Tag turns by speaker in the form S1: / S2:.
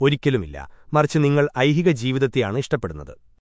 S1: ഒരിക്കലുമില്ല. മറിച്ച് നിങ്ങൾ ഐഹിക ജീവിതത്തെയാണ് ഇഷ്ടപ്പെടുന്നത്.